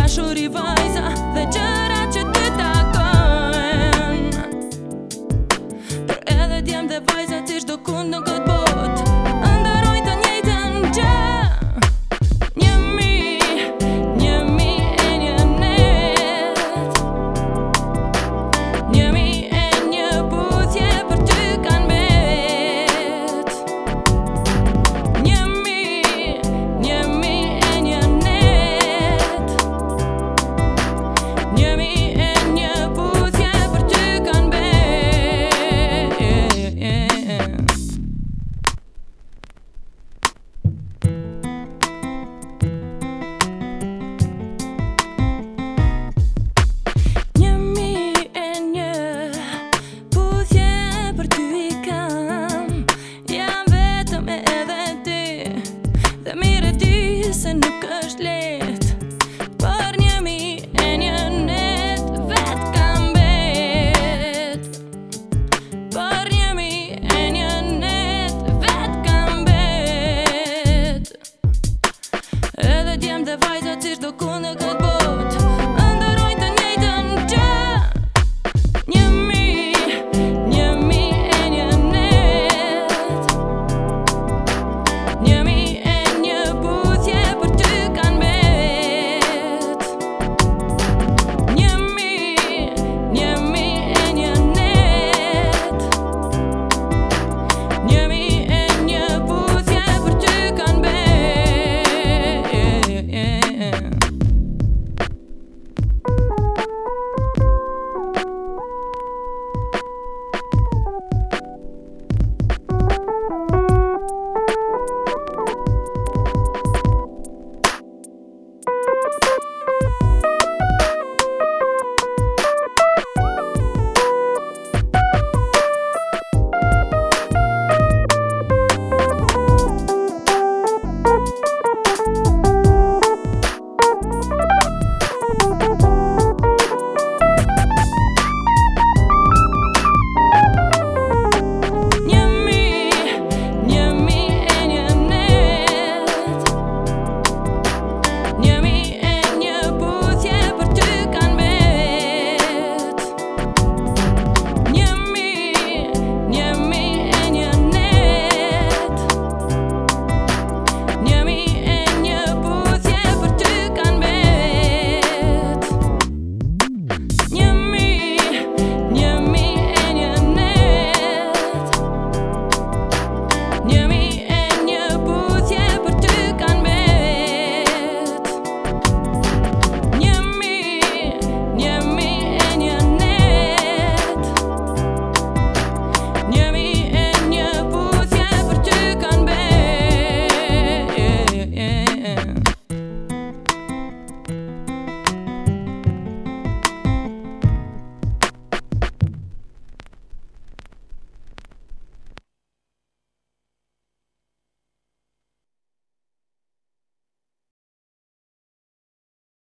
Cașuri vaisa, vegera mire ti se nuk është let Për një mi e një net Vetë kam bet Për një mi e një net Vetë kam bet Edhe t'jem dhe vajzat cish do kundë këtë